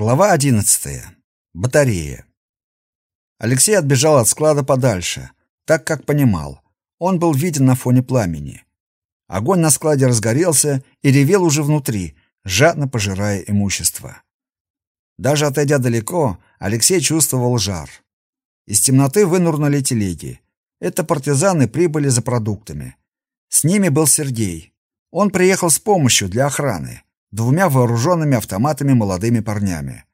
Глава 11. Батарея. Алексей отбежал от склада подальше, так как понимал, он был виден на фоне пламени. Огонь на складе разгорелся и ревел уже внутри, жадно пожирая имущество. Даже отойдя далеко, Алексей чувствовал жар. Из темноты вынурнули телеги. Это партизаны прибыли за продуктами. С ними был Сергей. Он приехал с помощью для охраны двумя вооруженными автоматами молодыми парнями.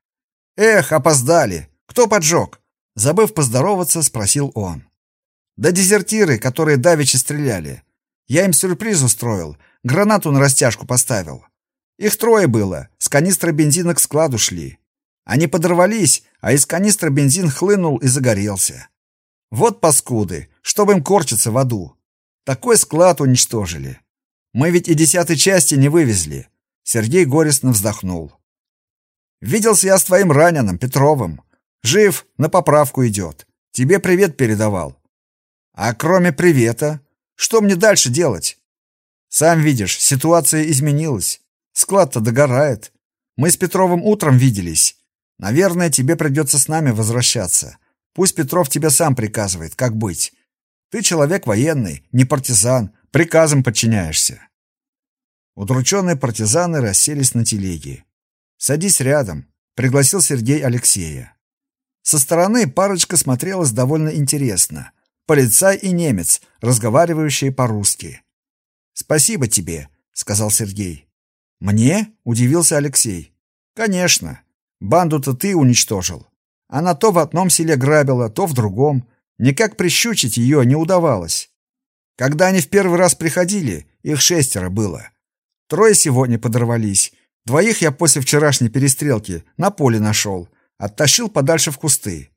«Эх, опоздали! Кто поджег?» Забыв поздороваться, спросил он. «Да дезертиры, которые давеча стреляли. Я им сюрприз устроил, гранату на растяжку поставил. Их трое было, с канистры бензина к складу шли. Они подорвались, а из канистры бензин хлынул и загорелся. Вот паскуды, чтобы им корчиться в аду. Такой склад уничтожили. Мы ведь и десятой части не вывезли. Сергей горестно вздохнул. «Виделся я с твоим раненым, Петровым. Жив, на поправку идет. Тебе привет передавал. А кроме привета, что мне дальше делать? Сам видишь, ситуация изменилась. Склад-то догорает. Мы с Петровым утром виделись. Наверное, тебе придется с нами возвращаться. Пусть Петров тебе сам приказывает, как быть. Ты человек военный, не партизан, приказам подчиняешься. Удрученные партизаны расселись на телеге. «Садись рядом», — пригласил Сергей Алексея. Со стороны парочка смотрелась довольно интересно. Полицай и немец, разговаривающие по-русски. «Спасибо тебе», — сказал Сергей. «Мне?» — удивился Алексей. «Конечно. Банду-то ты уничтожил. Она то в одном селе грабила, то в другом. Никак прищучить ее не удавалось. Когда они в первый раз приходили, их шестеро было. Трое сегодня подорвались. Двоих я после вчерашней перестрелки на поле нашел. Оттащил подальше в кусты.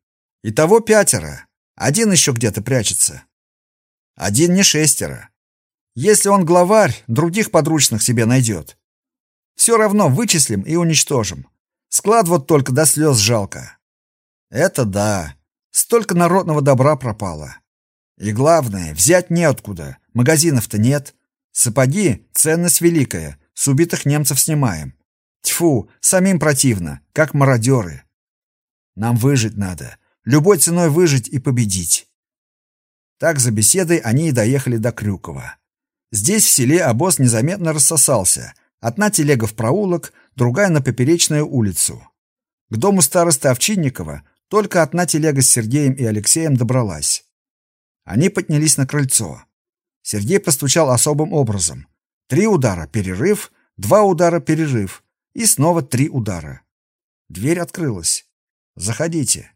Итого пятеро. Один еще где-то прячется. Один не шестеро. Если он главарь, других подручных себе найдет. Все равно вычислим и уничтожим. Склад вот только до слез жалко. Это да. Столько народного добра пропало. И главное, взять неоткуда. Магазинов-то нет. Сапоги — ценность великая, с убитых немцев снимаем. Тьфу, самим противно, как мародеры. Нам выжить надо, любой ценой выжить и победить. Так за беседой они и доехали до Крюкова. Здесь в селе обоз незаметно рассосался. Одна телега в проулок, другая на поперечную улицу. К дому старосты Овчинникова только одна телега с Сергеем и Алексеем добралась. Они поднялись на крыльцо. Сергей постучал особым образом. Три удара — перерыв, два удара — перерыв, и снова три удара. Дверь открылась. «Заходите».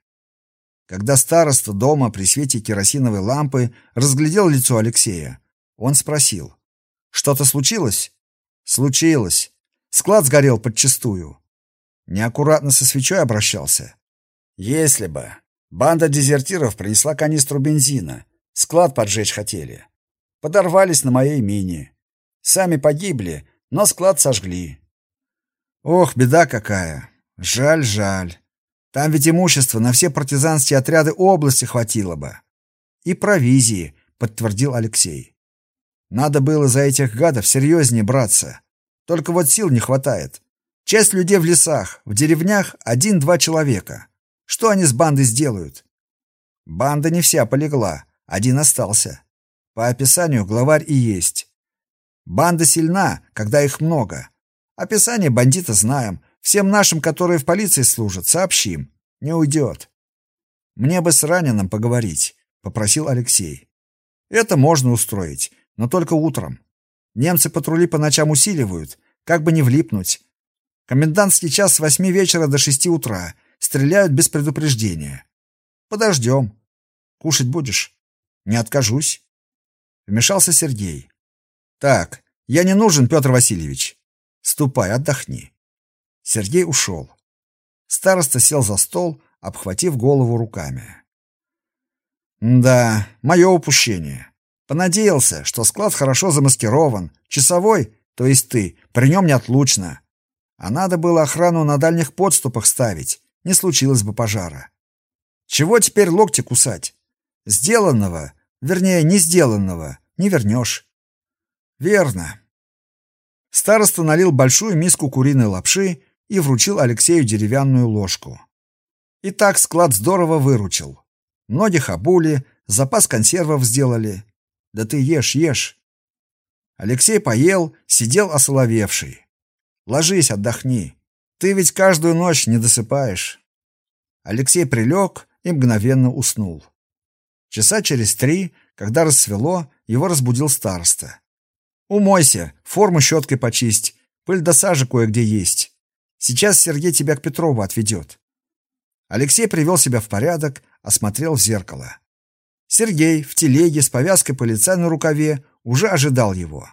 Когда староста дома при свете керосиновой лампы разглядел лицо Алексея, он спросил. «Что-то случилось?» «Случилось. Склад сгорел подчистую». Неаккуратно со свечой обращался. «Если бы. Банда дезертиров принесла канистру бензина. Склад поджечь хотели. Подорвались на моей мине. Сами погибли, но склад сожгли. Ох, беда какая. Жаль, жаль. Там ведь имущество на все партизанские отряды области хватило бы. И провизии, подтвердил Алексей. Надо было за этих гадов серьезнее браться. Только вот сил не хватает. Часть людей в лесах, в деревнях один-два человека. Что они с бандой сделают? Банда не вся полегла, один остался. По описанию главарь и есть. Банда сильна, когда их много. Описание бандита знаем. Всем нашим, которые в полиции служат, сообщим. Не уйдет. Мне бы с раненым поговорить, попросил Алексей. Это можно устроить, но только утром. Немцы патрули по ночам усиливают, как бы не влипнуть. Комендантский час с восьми вечера до шести утра. Стреляют без предупреждения. Подождем. Кушать будешь? Не откажусь. Вмешался Сергей. «Так, я не нужен, Петр Васильевич. Ступай, отдохни». Сергей ушел. Староста сел за стол, обхватив голову руками. «Да, мое упущение. Понадеялся, что склад хорошо замаскирован. Часовой, то есть ты, при нем неотлучно. А надо было охрану на дальних подступах ставить, не случилось бы пожара. Чего теперь локти кусать? Сделанного, вернее, не сделанного, не вернешь. Верно. Староста налил большую миску куриной лапши и вручил Алексею деревянную ложку. Итак, склад здорово выручил. Многих обули, запас консервов сделали. Да ты ешь, ешь. Алексей поел, сидел осоловевший. Ложись, отдохни. Ты ведь каждую ночь не досыпаешь. Алексей прилег и мгновенно уснул. Часа через три, когда рассвело, его разбудил староста. «Умойся, форму щеткой почисть, пыль до сажи кое-где есть. Сейчас Сергей тебя к Петрову отведет». Алексей привел себя в порядок, осмотрел в зеркало. Сергей в телеге с повязкой по лица на рукаве уже ожидал его.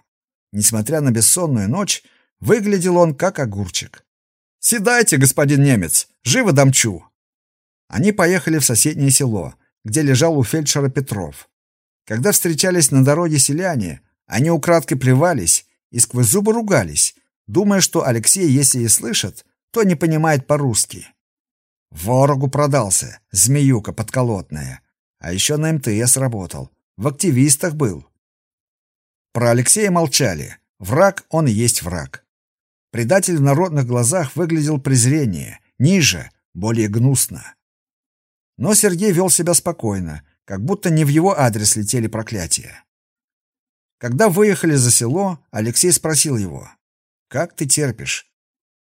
Несмотря на бессонную ночь, выглядел он как огурчик. «Седайте, господин немец, живо домчу!» Они поехали в соседнее село, где лежал у фельдшера Петров. Когда встречались на дороге селяне, они украдкой плевались и сквозь зубы ругались, думая, что Алексей, если и слышит, то не понимает по-русски. Ворогу продался, змеюка подколотная. А еще на МТС работал. В активистах был. Про Алексея молчали. Враг он и есть враг. Предатель в народных глазах выглядел презрение, ниже, более гнусно. Но Сергей вел себя спокойно, как будто не в его адрес летели проклятия. Когда выехали за село, Алексей спросил его: "Как ты терпишь?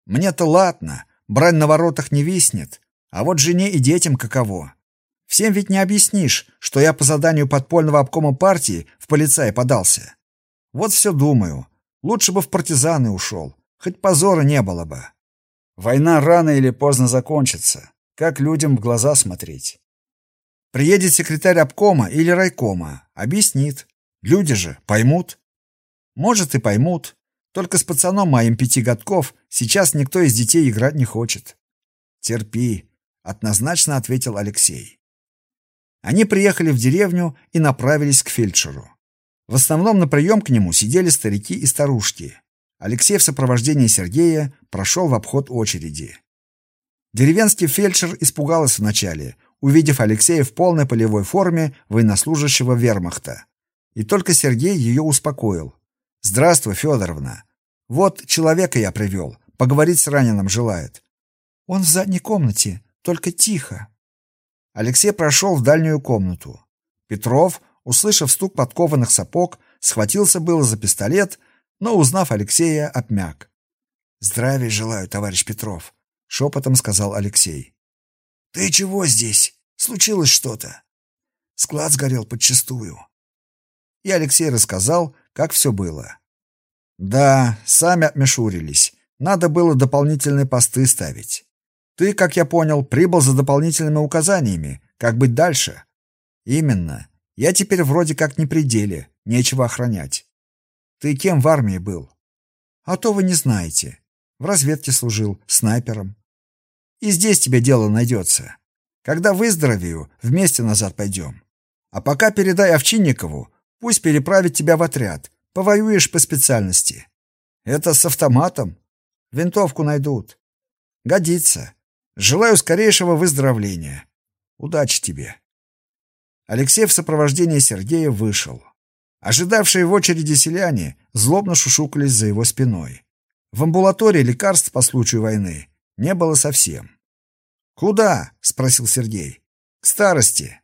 Мне-то ладно, брань на воротах не виснет, а вот жене и детям каково? Всем ведь не объяснишь, что я по заданию подпольного обкома партии в полицай подался. Вот все думаю. Лучше бы в партизаны ушел, хоть позора не было бы. Война рано или поздно закончится. Как людям в глаза смотреть? Приедет секретарь обкома или райкома, объяснит. Люди же поймут. Может и поймут. Только с пацаном моим пяти годков сейчас никто из детей играть не хочет. Терпи, однозначно ответил Алексей. Они приехали в деревню и направились к фельдшеру. В основном на прием к нему сидели старики и старушки. Алексей в сопровождении Сергея прошел в обход очереди. Деревенский фельдшер испугалась вначале, увидев Алексея в полной полевой форме военнослужащего вермахта. И только Сергей ее успокоил. «Здравствуй, Федоровна. Вот человека я привел, поговорить с раненым желает». «Он в задней комнате, только тихо», Алексей прошел в дальнюю комнату. Петров, услышав стук подкованных сапог, схватился было за пистолет, но, узнав Алексея, обмяк. «Здравия желаю, товарищ Петров», — шепотом сказал Алексей. «Ты чего здесь? Случилось что-то?» Склад сгорел подчистую. И Алексей рассказал, как все было. «Да, сами отмешурились. Надо было дополнительные посты ставить. Ты, как я понял, прибыл за дополнительными указаниями, как быть дальше. Именно. Я теперь вроде как не при деле, нечего охранять. Ты кем в армии был? А то вы не знаете. В разведке служил, снайпером. И здесь тебе дело найдется. Когда выздоровею, вместе назад пойдем. А пока передай Овчинникову, пусть переправит тебя в отряд. Повоюешь по специальности. Это с автоматом. Винтовку найдут. Годится. Желаю скорейшего выздоровления. Удачи тебе. Алексей в сопровождении Сергея вышел. Ожидавшие в очереди селяне злобно шушукались за его спиной. В амбулатории лекарств по случаю войны не было совсем. «Куда?» — спросил Сергей. «К старости».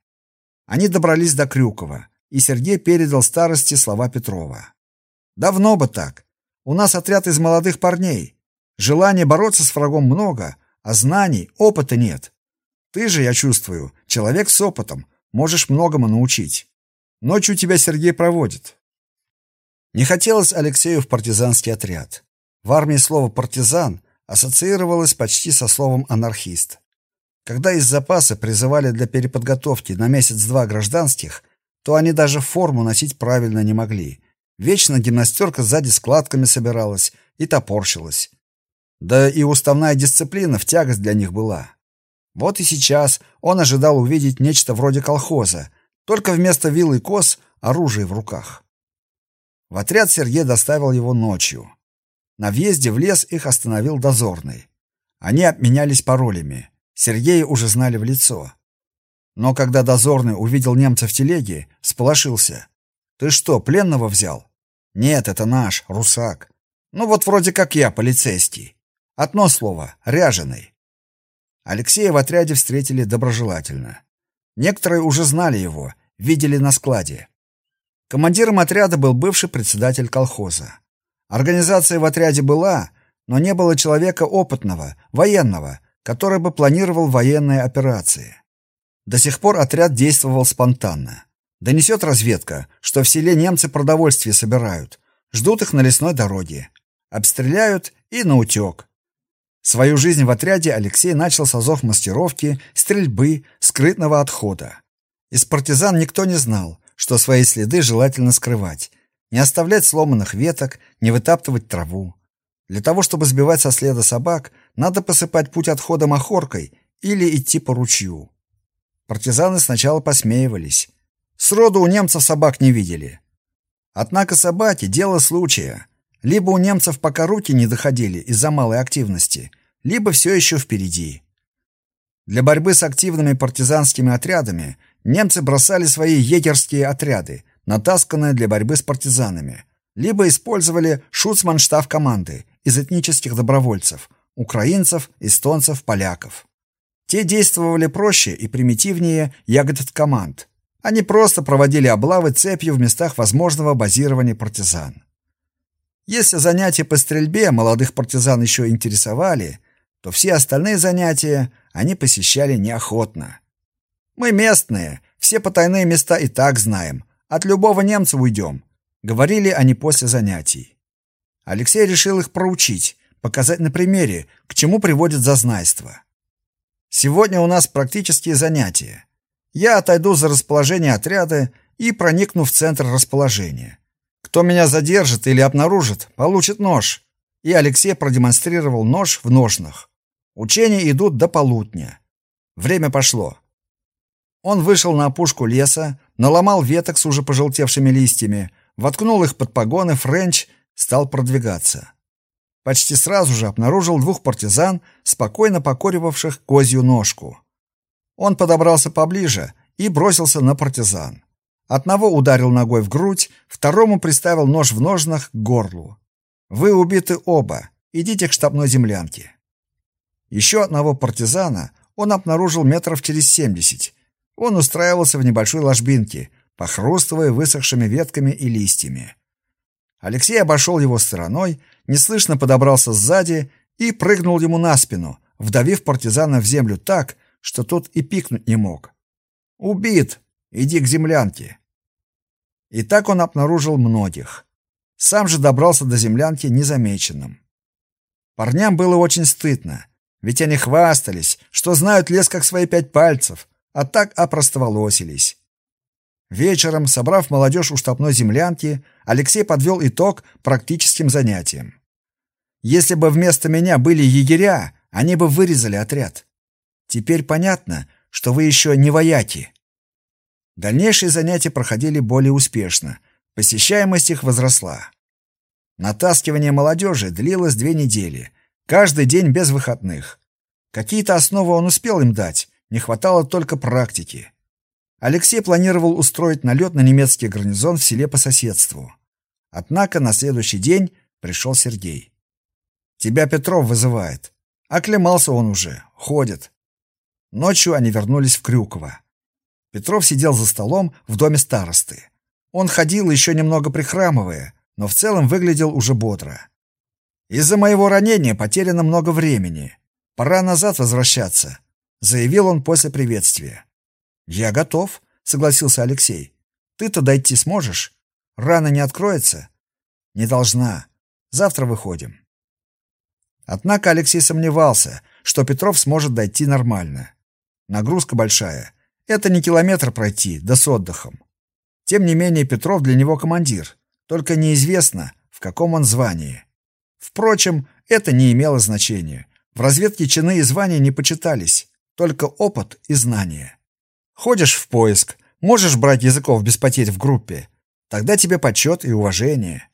Они добрались до Крюкова, и Сергей передал старости слова Петрова. «Давно бы так. У нас отряд из молодых парней. Желания бороться с врагом много, а знаний, опыта нет. Ты же, я чувствую, человек с опытом, можешь многому научить. Ночью тебя Сергей проводит. Не хотелось Алексею в партизанский отряд. В армии слово партизан ассоциировалось почти со словом анархист. Когда из запаса призывали для переподготовки на месяц-два гражданских, то они даже форму носить правильно не могли. Вечно гимнастерка сзади складками собиралась и топорщилась. Да и уставная дисциплина в тягость для них была. Вот и сейчас он ожидал увидеть нечто вроде колхоза, только вместо вил и кос оружие в руках. В отряд Сергей доставил его ночью. На въезде в лес их остановил дозорный. Они обменялись паролями. Сергея уже знали в лицо. Но когда дозорный увидел немца в телеге, сполошился. «Ты что, пленного взял?» «Нет, это наш, русак. Ну вот вроде как я, полицейский. Одно слово — ряженый. Алексея в отряде встретили доброжелательно. Некоторые уже знали его, видели на складе. Командиром отряда был бывший председатель колхоза. Организация в отряде была, но не было человека опытного, военного, который бы планировал военные операции. До сих пор отряд действовал спонтанно. Донесет разведка, что в селе немцы продовольствие собирают, ждут их на лесной дороге. Обстреляют и наутек. Свою жизнь в отряде Алексей начал с азов мастеровки, стрельбы, скрытного отхода. Из партизан никто не знал, что свои следы желательно скрывать, не оставлять сломанных веток, не вытаптывать траву. Для того, чтобы сбивать со следа собак, надо посыпать путь отхода махоркой или идти по ручью. Партизаны сначала посмеивались. Сроду у немцев собак не видели. Однако собаки — дело случая. Либо у немцев пока руки не доходили из-за малой активности, либо все еще впереди. Для борьбы с активными партизанскими отрядами немцы бросали свои егерские отряды, натасканные для борьбы с партизанами, либо использовали шуцманштаб команды из этнических добровольцев, украинцев, эстонцев, поляков. Те действовали проще и примитивнее ягодят команд. Они просто проводили облавы цепью в местах возможного базирования партизан. Если занятия по стрельбе молодых партизан еще интересовали, то все остальные занятия они посещали неохотно. Мы местные, все потайные места и так знаем. От любого немца уйдем, говорили они после занятий. Алексей решил их проучить, показать на примере, к чему приводит зазнайство. Сегодня у нас практические занятия. Я отойду за расположение отряда и проникну в центр расположения. Кто меня задержит или обнаружит, получит нож. И Алексей продемонстрировал нож в ножнах. Учения идут до полудня. Время пошло. Он вышел на опушку леса, наломал веток с уже пожелтевшими листьями, воткнул их под погоны френч, стал продвигаться. Почти сразу же обнаружил двух партизан, спокойно покоривавших козью ножку. Он подобрался поближе и бросился на партизан. Одного ударил ногой в грудь, второму приставил нож в ножнах к горлу. Вы убиты оба. Идите к штабной землянке. Еще одного партизана он обнаружил метров через семьдесят. Он устраивался в небольшой ложбинке, похрустывая высохшими ветками и листьями. Алексей обошел его стороной, неслышно подобрался сзади и прыгнул ему на спину, вдавив партизана в землю так, что тот и пикнуть не мог. «Убит! Иди к землянке!» И так он обнаружил многих. Сам же добрался до землянки незамеченным. Парням было очень стыдно, ведь они хвастались, что знают лес как свои пять пальцев, а так опростоволосились. Вечером, собрав молодежь у штабной землянки, Алексей подвел итог практическим занятиям. Если бы вместо меня были егеря, они бы вырезали отряд. Теперь понятно, что вы еще не вояки. Дальнейшие занятия проходили более успешно, посещаемость их возросла. Натаскивание молодежи длилось две недели, каждый день без выходных. Какие-то основы он успел им дать, не хватало только практики. Алексей планировал устроить налет на немецкий гарнизон в селе по соседству. Однако на следующий день пришел Сергей. «Тебя Петров вызывает». Оклемался он уже, ходит. Ночью они вернулись в Крюково. Петров сидел за столом в доме старосты. Он ходил еще немного прихрамывая, но в целом выглядел уже бодро. «Из-за моего ранения потеряно много времени. Пора назад возвращаться», — заявил он после приветствия. «Я готов», — согласился Алексей. «Ты-то дойти сможешь? Рана не откроется?» «Не должна. Завтра выходим». Однако Алексей сомневался, что Петров сможет дойти нормально. Нагрузка большая. Это не километр пройти, да с отдыхом. Тем не менее Петров для него командир, только неизвестно, в каком он звании. Впрочем, это не имело значения. В разведке чины и звания не почитались, только опыт и знания. Ходишь в поиск, можешь брать языков без потерь в группе. Тогда тебе почет и уважение.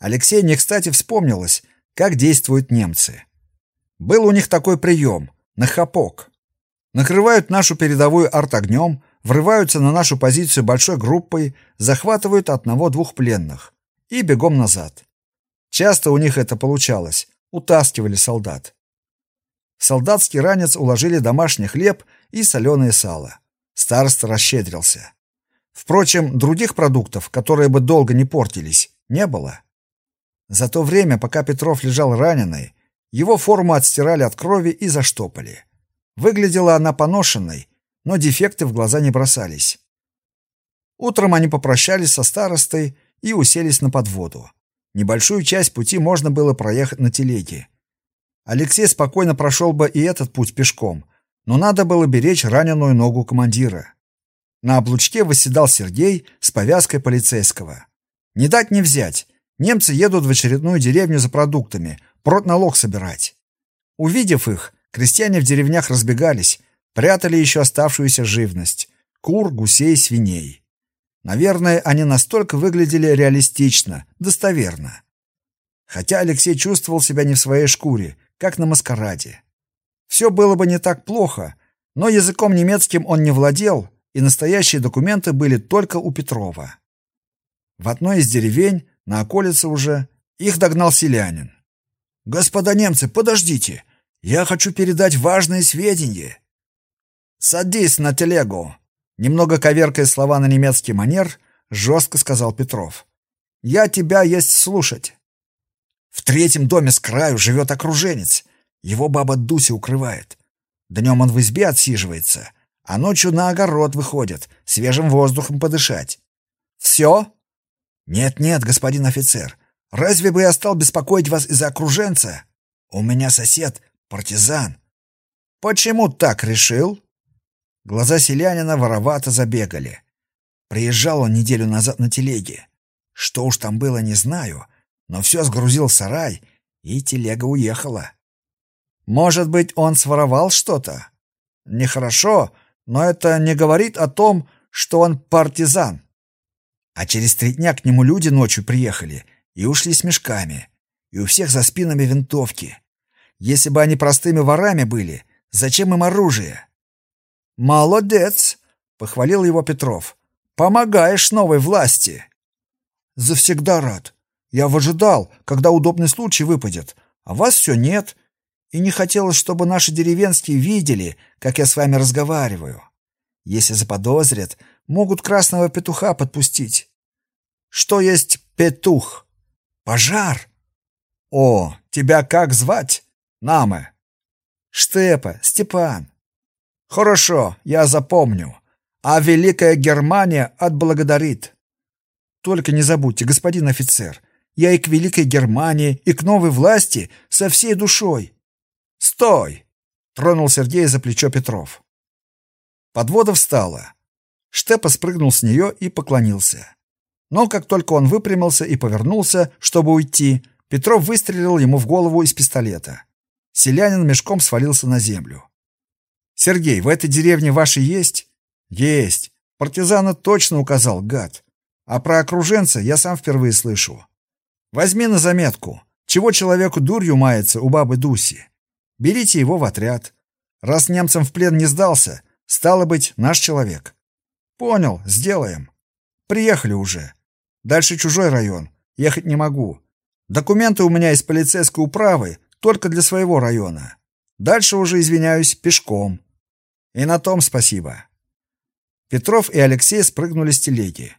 Алексей не кстати вспомнилось, как действуют немцы. Был у них такой прием — на хапок. Накрывают нашу передовую артогнем, врываются на нашу позицию большой группой, захватывают одного-двух пленных и бегом назад. Часто у них это получалось, утаскивали солдат. Солдатский ранец уложили домашний хлеб и соленое сало. Староста расщедрился. Впрочем, других продуктов, которые бы долго не портились, не было. За то время, пока Петров лежал раненый, его форму отстирали от крови и заштопали. Выглядела она поношенной, но дефекты в глаза не бросались. Утром они попрощались со старостой и уселись на подводу. Небольшую часть пути можно было проехать на телеге. Алексей спокойно прошел бы и этот путь пешком, но надо было беречь раненую ногу командира. На облучке восседал Сергей с повязкой полицейского. Не дать не взять. Немцы едут в очередную деревню за продуктами, налог собирать. Увидев их, крестьяне в деревнях разбегались, прятали еще оставшуюся живность — кур, гусей, свиней. Наверное, они настолько выглядели реалистично, достоверно. Хотя Алексей чувствовал себя не в своей шкуре, как на маскараде. Все было бы не так плохо, но языком немецким он не владел, и настоящие документы были только у Петрова. В одной из деревень, на околице уже, их догнал селянин. «Господа немцы, подождите! Я хочу передать важные сведения!» «Садись на телегу!» Немного коверкая слова на немецкий манер, жестко сказал Петров. «Я тебя есть слушать». В третьем доме с краю живет окруженец. Его баба Дуся укрывает. Днем он в избе отсиживается, а ночью на огород выходит, свежим воздухом подышать. Все? Нет-нет, господин офицер. Разве бы я стал беспокоить вас из-за окруженца? У меня сосед партизан. Почему так решил? Глаза селянина воровато забегали. Приезжал он неделю назад на телеге. Что уж там было, не знаю, но все сгрузил в сарай, и телега уехала. Может быть, он своровал что-то? Нехорошо, но это не говорит о том, что он партизан. А через три дня к нему люди ночью приехали и ушли с мешками, и у всех за спинами винтовки. Если бы они простыми ворами были, зачем им оружие? «Молодец!» — похвалил его Петров. «Помогаешь новой власти!» «Завсегда рад. Я выжидал, когда удобный случай выпадет, а вас все нет. И не хотелось, чтобы наши деревенские видели, как я с вами разговариваю. Если заподозрят, могут красного петуха подпустить. Что есть петух? Пожар. О, тебя как звать? Наме. Штепа, Степан. Хорошо, я запомню. А Великая Германия отблагодарит. Только не забудьте, господин офицер, я и к Великой Германии, и к новой власти со всей душой. Стой! Тронул Сергей за плечо Петров. Подвода встала. Штепа спрыгнул с нее и поклонился. Но как только он выпрямился и повернулся, чтобы уйти, Петров выстрелил ему в голову из пистолета. Селянин мешком свалился на землю. Сергей, в этой деревне ваши есть? Есть. Партизана точно указал, гад. А про окруженца я сам впервые слышу. Возьми на заметку, чего человеку дурью мается у бабы Дуси. Берите его в отряд. Раз немцам в плен не сдался, стало быть, наш человек. Понял, сделаем. Приехали уже. Дальше чужой район. Ехать не могу. Документы у меня из полицейской управы только для своего района. Дальше уже, извиняюсь, пешком. И на том спасибо. Петров и Алексей спрыгнули с телеги.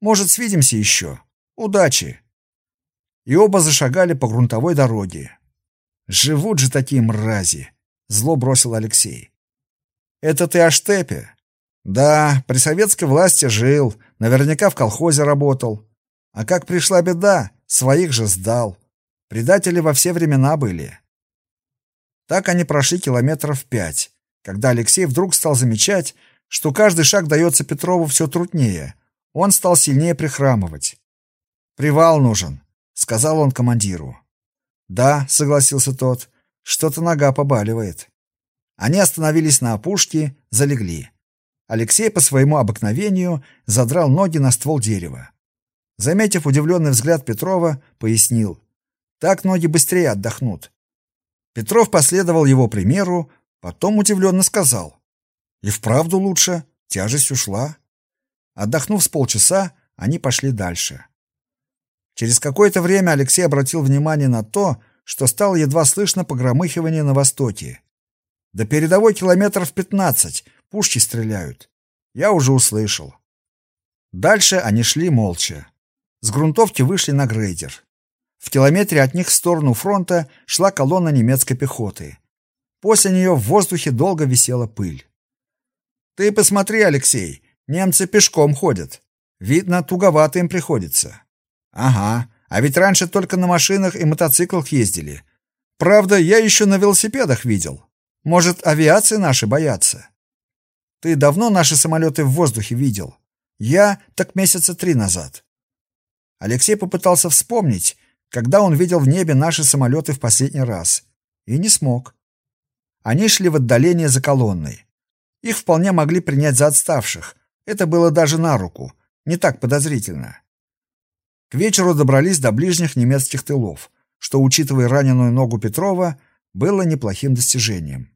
Может, свидимся еще. Удачи. И оба зашагали по грунтовой дороге. Живут же такие мрази, зло бросил Алексей. Это ты о штепе? Да, при советской власти жил, наверняка в колхозе работал. А как пришла беда, своих же сдал. Предатели во все времена были. Так они прошли километров пять когда Алексей вдруг стал замечать, что каждый шаг дается Петрову все труднее. Он стал сильнее прихрамывать. «Привал нужен», — сказал он командиру. «Да», — согласился тот, — «что-то нога побаливает». Они остановились на опушке, залегли. Алексей по своему обыкновению задрал ноги на ствол дерева. Заметив удивленный взгляд Петрова, пояснил. «Так ноги быстрее отдохнут». Петров последовал его примеру, Потом удивленно сказал. «И вправду лучше, тяжесть ушла». Отдохнув с полчаса, они пошли дальше. Через какое-то время Алексей обратил внимание на то, что стало едва слышно погромыхивание на востоке. До передовой километров пятнадцать, пушки стреляют. Я уже услышал. Дальше они шли молча. С грунтовки вышли на грейдер. В километре от них в сторону фронта шла колонна немецкой пехоты. После нее в воздухе долго висела пыль. Ты посмотри, Алексей, немцы пешком ходят. Видно, туговато им приходится. Ага, а ведь раньше только на машинах и мотоциклах ездили. Правда, я еще на велосипедах видел. Может, авиации наши боятся? Ты давно наши самолеты в воздухе видел? Я так месяца три назад. Алексей попытался вспомнить, когда он видел в небе наши самолеты в последний раз, и не смог. Они шли в отдалении за колонной. Их вполне могли принять за отставших. Это было даже на руку, не так подозрительно. К вечеру добрались до ближних немецких тылов, что, учитывая раненую ногу Петрова, было неплохим достижением.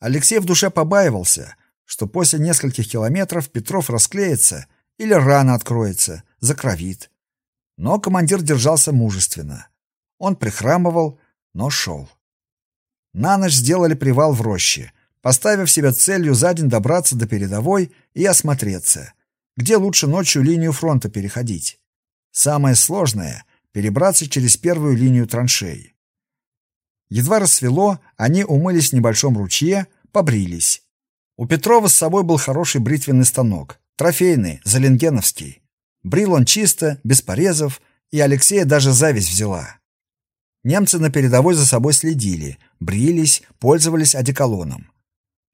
Алексей в душе побаивался, что после нескольких километров Петров расклеится или рана откроется, закровит. Но командир держался мужественно. Он прихрамывал, но шел. На ночь сделали привал в роще, поставив себе целью за день добраться до передовой и осмотреться, где лучше ночью линию фронта переходить. Самое сложное — перебраться через первую линию траншей. Едва рассвело, они умылись в небольшом ручье, побрились. У Петрова с собой был хороший бритвенный станок, трофейный, заленгеновский. Брил он чисто, без порезов, и Алексея даже зависть взяла. Немцы на передовой за собой следили, брились, пользовались одеколоном.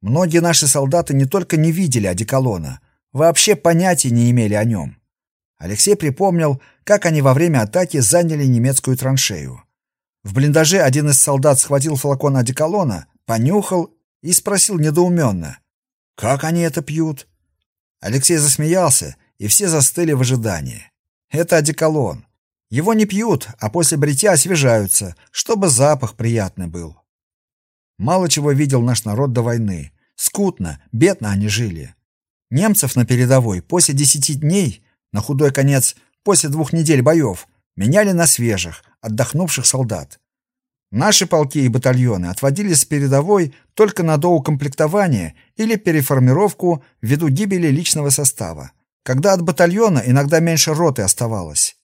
Многие наши солдаты не только не видели одеколона, вообще понятия не имели о нем. Алексей припомнил, как они во время атаки заняли немецкую траншею. В блиндаже один из солдат схватил флакон одеколона, понюхал и спросил недоуменно, как они это пьют? Алексей засмеялся, и все застыли в ожидании. Это одеколон. Его не пьют, а после бритья освежаются, чтобы запах приятный был. Мало чего видел наш народ до войны. Скутно, бедно они жили. Немцев на передовой после десяти дней, на худой конец, после двух недель боев, меняли на свежих, отдохнувших солдат. Наши полки и батальоны отводились с передовой только на доукомплектование или переформировку ввиду гибели личного состава, когда от батальона иногда меньше роты оставалось.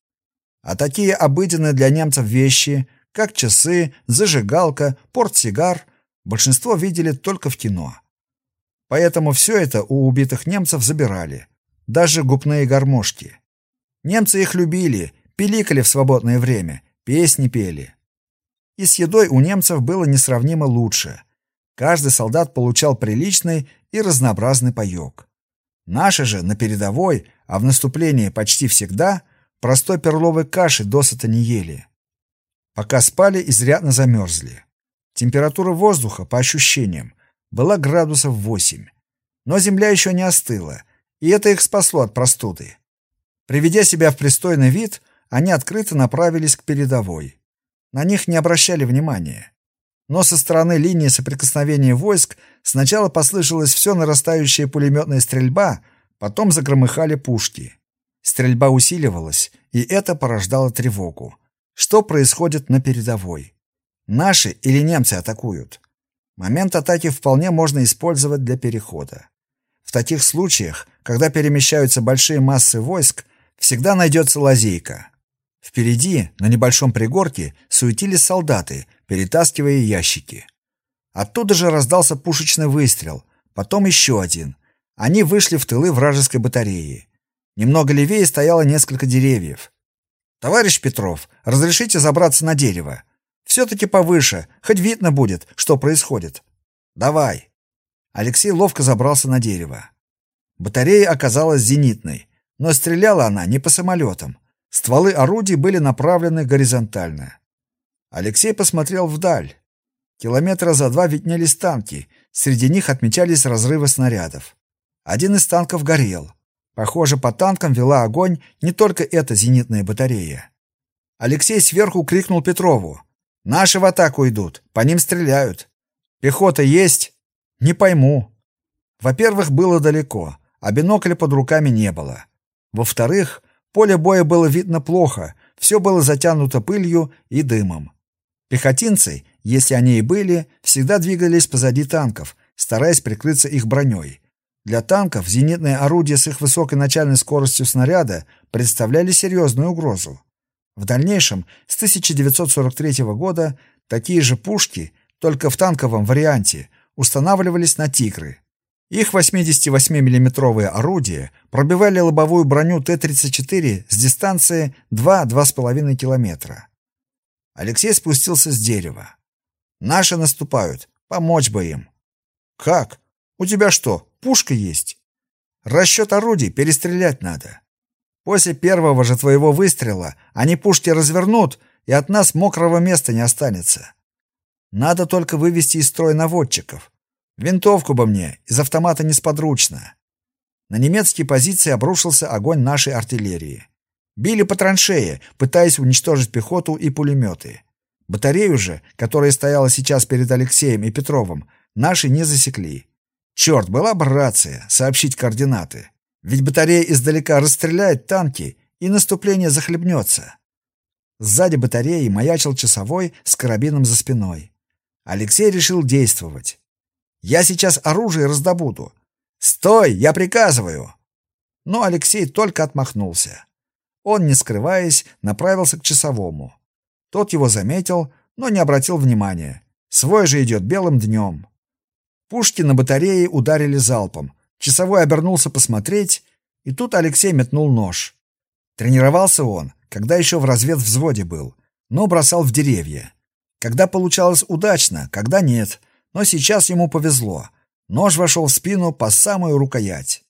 А такие обыденные для немцев вещи, как часы, зажигалка, портсигар, большинство видели только в кино. Поэтому все это у убитых немцев забирали, даже губные гармошки. Немцы их любили, пиликали в свободное время, песни пели и с едой у немцев было несравнимо лучше. Каждый солдат получал приличный и разнообразный паёк. Наши же на передовой, а в наступлении почти всегда, простой перловой каши досыта не ели. Пока спали, изрядно замерзли. Температура воздуха, по ощущениям, была градусов 8. Но земля еще не остыла, и это их спасло от простуды. Приведя себя в пристойный вид, они открыто направились к передовой. На них не обращали внимания. Но со стороны линии соприкосновения войск сначала послышалась все нарастающая пулеметная стрельба, потом загромыхали пушки. Стрельба усиливалась, и это порождало тревогу. Что происходит на передовой? Наши или немцы атакуют? Момент атаки вполне можно использовать для перехода. В таких случаях, когда перемещаются большие массы войск, всегда найдется лазейка. Впереди, на небольшом пригорке, суетились солдаты, перетаскивая ящики. Оттуда же раздался пушечный выстрел, потом еще один. Они вышли в тылы вражеской батареи. Немного левее стояло несколько деревьев. «Товарищ Петров, разрешите забраться на дерево? Все-таки повыше, хоть видно будет, что происходит. Давай». Алексей ловко забрался на дерево. Батарея оказалась зенитной, но стреляла она не по самолетам, Стволы орудий были направлены горизонтально. Алексей посмотрел вдаль. Километра за два виднелись танки, среди них отмечались разрывы снарядов. Один из танков горел. Похоже, по танкам вела огонь не только эта зенитная батарея. Алексей сверху крикнул Петрову. «Наши в атаку идут, по ним стреляют. Пехота есть?» «Не пойму». Во-первых, было далеко, а бинокля под руками не было. Во-вторых, Поле боя было видно плохо, все было затянуто пылью и дымом. Пехотинцы, если они и были, всегда двигались позади танков, стараясь прикрыться их броней. Для танков зенитные орудия с их высокой начальной скоростью снаряда представляли серьезную угрозу. В дальнейшем, с 1943 года, такие же пушки, только в танковом варианте, устанавливались на «Тигры». Их 88 миллиметровые орудия пробивали лобовую броню Т-34 с дистанции 2-2,5 километра. Алексей спустился с дерева. «Наши наступают. Помочь бы им». «Как? У тебя что, пушка есть?» «Расчет орудий перестрелять надо. После первого же твоего выстрела они пушки развернут, и от нас мокрого места не останется. Надо только вывести из строя наводчиков. Винтовку бы мне, из автомата несподручно. На немецкие позиции обрушился огонь нашей артиллерии. Били по траншее, пытаясь уничтожить пехоту и пулеметы. Батарею же, которая стояла сейчас перед Алексеем и Петровым, наши не засекли. Черт, была бы рация, сообщить координаты. Ведь батарея издалека расстреляет танки, и наступление захлебнется. Сзади батареи маячил часовой с карабином за спиной. Алексей решил действовать. Я сейчас оружие раздобуду. Стой, я приказываю. Но Алексей только отмахнулся. Он, не скрываясь, направился к часовому. Тот его заметил, но не обратил внимания. Свой же идет белым днем. Пушки на батарее ударили залпом. Часовой обернулся посмотреть, и тут Алексей метнул нож. Тренировался он, когда еще в разведвзводе был, но бросал в деревья. Когда получалось удачно, когда нет — но сейчас ему повезло. Нож вошел в спину по самую рукоять.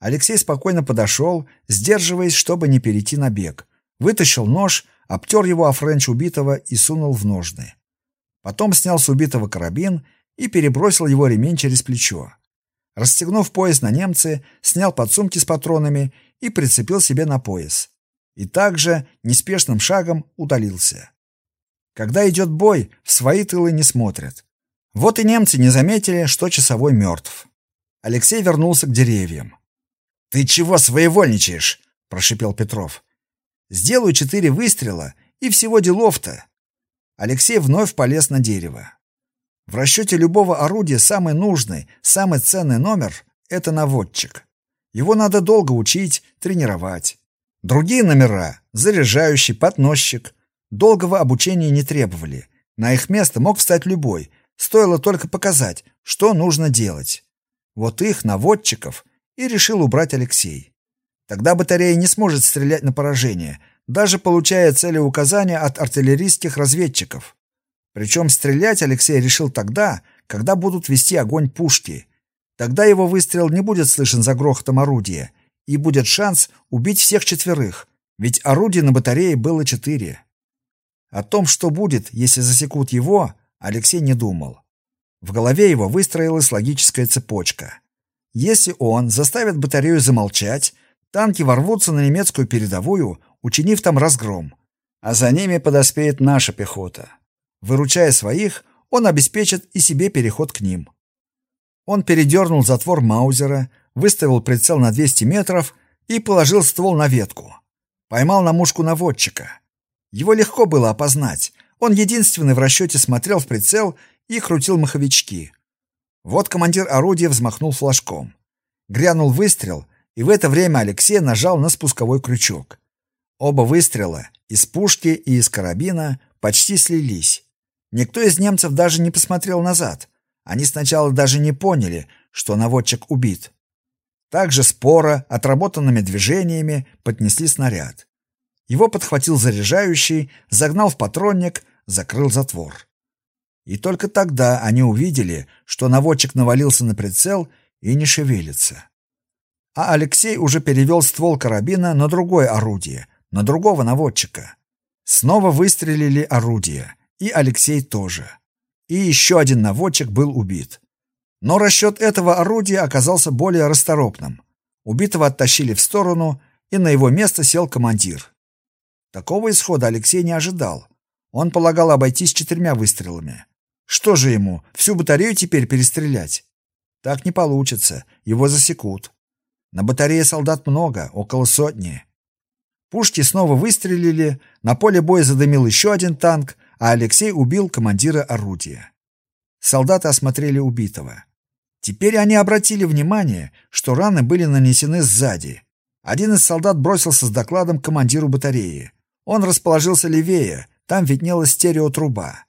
Алексей спокойно подошел, сдерживаясь, чтобы не перейти на бег. Вытащил нож, обтер его о френч убитого и сунул в ножны. Потом снял с убитого карабин и перебросил его ремень через плечо. Расстегнув пояс на немце, снял подсумки с патронами и прицепил себе на пояс. И также неспешным шагом удалился. Когда идет бой, в свои тылы не смотрят. Вот и немцы не заметили, что часовой мертв. Алексей вернулся к деревьям. «Ты чего своевольничаешь?» — прошипел Петров. «Сделаю четыре выстрела, и всего делов-то». Алексей вновь полез на дерево. В расчете любого орудия самый нужный, самый ценный номер — это наводчик. Его надо долго учить, тренировать. Другие номера — заряжающий, подносчик — долгого обучения не требовали. На их место мог встать любой — Стоило только показать, что нужно делать. Вот их, наводчиков, и решил убрать Алексей. Тогда батарея не сможет стрелять на поражение, даже получая целеуказания от артиллерийских разведчиков. Причем стрелять Алексей решил тогда, когда будут вести огонь пушки. Тогда его выстрел не будет слышен за грохотом орудия, и будет шанс убить всех четверых, ведь орудий на батарее было четыре. О том, что будет, если засекут его, Алексей не думал. В голове его выстроилась логическая цепочка. Если он заставит батарею замолчать, танки ворвутся на немецкую передовую, учинив там разгром, а за ними подоспеет наша пехота. Выручая своих, он обеспечит и себе переход к ним. Он передернул затвор Маузера, выставил прицел на 200 метров и положил ствол на ветку. Поймал на мушку наводчика. Его легко было опознать. Он единственный в расчете смотрел в прицел и крутил маховички. Вот командир орудия взмахнул флажком. Грянул выстрел, и в это время Алексей нажал на спусковой крючок. Оба выстрела, из пушки и из карабина, почти слились. Никто из немцев даже не посмотрел назад. Они сначала даже не поняли, что наводчик убит. Также спора, отработанными движениями, поднесли снаряд. Его подхватил заряжающий, загнал в патронник, закрыл затвор. И только тогда они увидели, что наводчик навалился на прицел и не шевелится. А Алексей уже перевел ствол карабина на другое орудие, на другого наводчика. Снова выстрелили орудия, и Алексей тоже. И еще один наводчик был убит. Но расчет этого орудия оказался более расторопным. Убитого оттащили в сторону, и на его место сел командир. Такого исхода Алексей не ожидал. Он полагал обойтись четырьмя выстрелами. Что же ему, всю батарею теперь перестрелять? Так не получится, его засекут. На батарее солдат много, около сотни. Пушки снова выстрелили, на поле боя задымил еще один танк, а Алексей убил командира орудия. Солдаты осмотрели убитого. Теперь они обратили внимание, что раны были нанесены сзади. Один из солдат бросился с докладом командиру батареи. Он расположился левее, там виднелась стереотруба.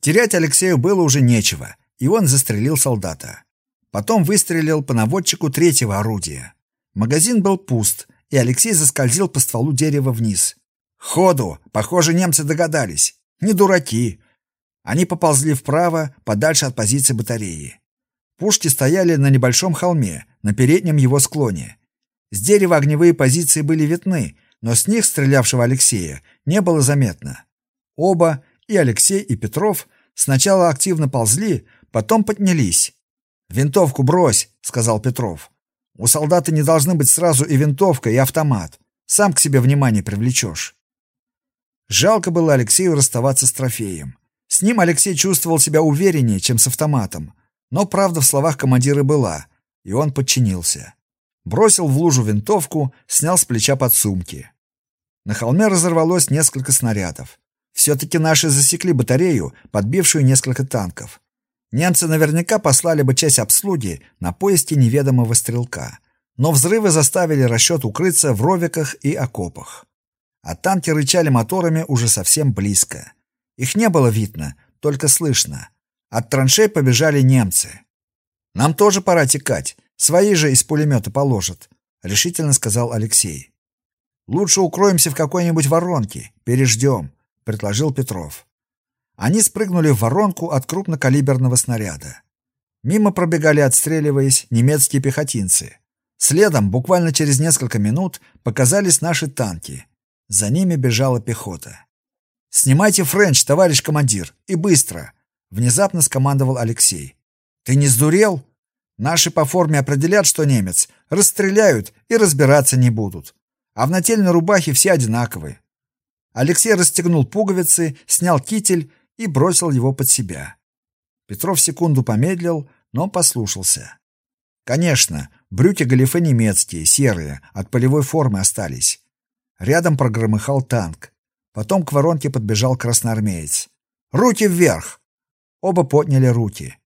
Терять Алексею было уже нечего, и он застрелил солдата. Потом выстрелил по наводчику третьего орудия. Магазин был пуст, и Алексей заскользил по стволу дерева вниз. «Ходу! Похоже, немцы догадались. Не дураки!» Они поползли вправо, подальше от позиции батареи. Пушки стояли на небольшом холме, на переднем его склоне. С дерева огневые позиции были видны, но с них стрелявшего Алексея не было заметно. Оба, и Алексей, и Петров, сначала активно ползли, потом поднялись. «Винтовку брось», — сказал Петров. «У солдата не должны быть сразу и винтовка, и автомат. Сам к себе внимание привлечешь». Жалко было Алексею расставаться с трофеем. С ним Алексей чувствовал себя увереннее, чем с автоматом. Но правда в словах командира была, и он подчинился. Бросил в лужу винтовку, снял с плеча подсумки. На холме разорвалось несколько снарядов. Все-таки наши засекли батарею, подбившую несколько танков. Немцы наверняка послали бы часть обслуги на поиски неведомого стрелка. Но взрывы заставили расчет укрыться в ровиках и окопах. А танки рычали моторами уже совсем близко. Их не было видно, только слышно. От траншей побежали немцы. «Нам тоже пора текать. Свои же из пулемета положат», — решительно сказал Алексей. «Лучше укроемся в какой-нибудь воронке, переждем», — предложил Петров. Они спрыгнули в воронку от крупнокалиберного снаряда. Мимо пробегали, отстреливаясь, немецкие пехотинцы. Следом, буквально через несколько минут, показались наши танки. За ними бежала пехота. «Снимайте френч, товарищ командир, и быстро!» — внезапно скомандовал Алексей. «Ты не сдурел? Наши по форме определят, что немец, расстреляют и разбираться не будут. А в нательной рубахе все одинаковые». Алексей расстегнул пуговицы, снял китель и бросил его под себя. Петров секунду помедлил, но послушался. Конечно, брюки галифе немецкие, серые, от полевой формы остались. Рядом прогромыхал танк. Потом к воронке подбежал красноармеец. «Руки вверх!» Оба подняли руки.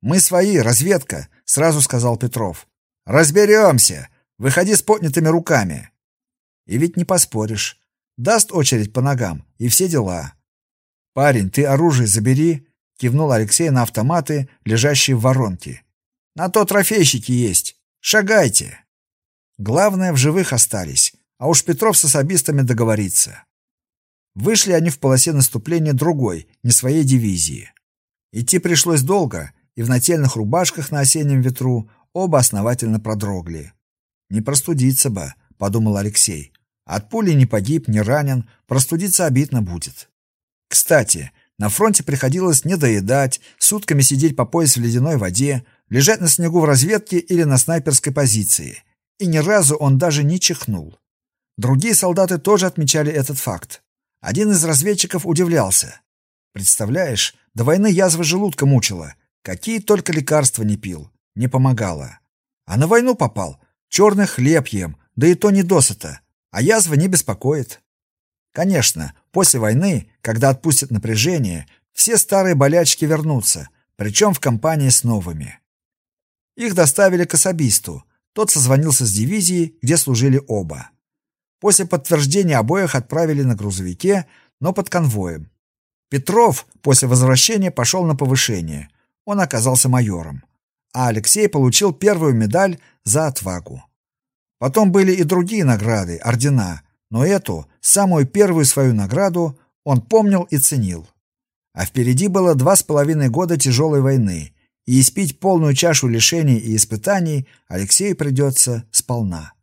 «Мы свои, разведка», — сразу сказал Петров. «Разберемся! Выходи с поднятыми руками!» И ведь не поспоришь. Даст очередь по ногам, и все дела. «Парень, ты оружие забери», — кивнул Алексей на автоматы, лежащие в воронке. «На то трофейщики есть. Шагайте». Главное, в живых остались, а уж Петров с особистами договорится. Вышли они в полосе наступления другой, не своей дивизии. Идти пришлось долго, и в нательных рубашках на осеннем ветру оба основательно продрогли. «Не простудиться бы», — подумал Алексей. «От пули не погиб, не ранен, простудиться обидно будет». Кстати, на фронте приходилось не доедать, сутками сидеть по пояс в ледяной воде, лежать на снегу в разведке или на снайперской позиции. И ни разу он даже не чихнул. Другие солдаты тоже отмечали этот факт. Один из разведчиков удивлялся. Представляешь, до войны язва желудка мучила. Какие только лекарства не пил. Не помогало. А на войну попал. Черный хлеб ем, да и то не досыта. А язва не беспокоит. Конечно, после войны, когда отпустят напряжение, все старые болячки вернутся, причем в компании с новыми. Их доставили к особисту. Тот созвонился с дивизией, где служили оба. После подтверждения обоих отправили на грузовике, но под конвоем. Петров после возвращения пошел на повышение. Он оказался майором. А Алексей получил первую медаль за отвагу. Потом были и другие награды, ордена, но эту, самую первую свою награду, он помнил и ценил. А впереди было два с половиной года тяжелой войны, и испить полную чашу лишений и испытаний Алексею придется сполна.